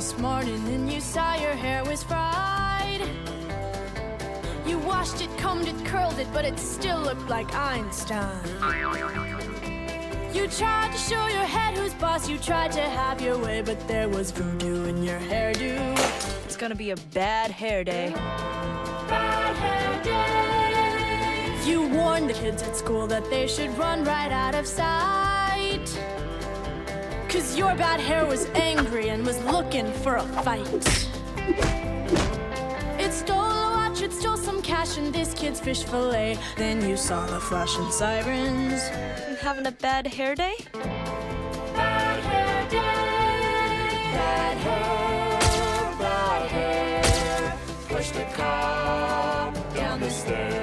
this morning and you saw your hair was fried. You washed it, combed it, curled it, but it still looked like Einstein. You tried to show your head who's boss, you tried to have your way, but there was voodoo in your hairdo. It's gonna be a bad hair day. Bad hair day. You warned the kids at school that they should run right out of sight. Cause your bad hair was angry and was looking for a fight. It stole a watch, it stole some cash, and this kid's fish fillet. Then you saw the flashing sirens. You having a bad hair day? Bad hair day. Bad hair, bad hair. Push the car down the stairs.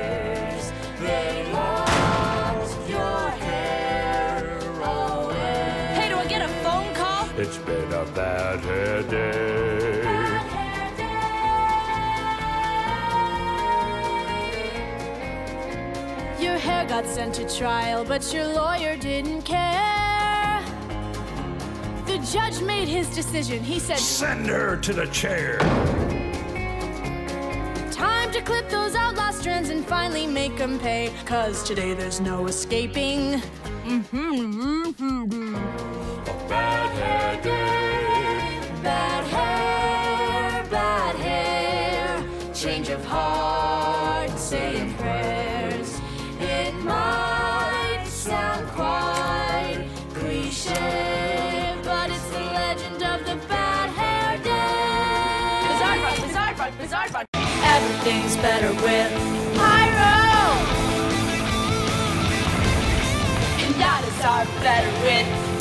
It's been a bad hair day. Bad hair day. Your hair got sent to trial, but your lawyer didn't care. The judge made his decision. He said, Send her to the chair. Time to clip those outlaw strands and finally make them pay. Cause today there's no escaping. Bad Change of heart, saying prayers. It might sound quite cliche, but it's the legend of the bad hair day. Bizarre fun, bizarre fun, bizarre fun. Everything's better with Pyro! And that is our better with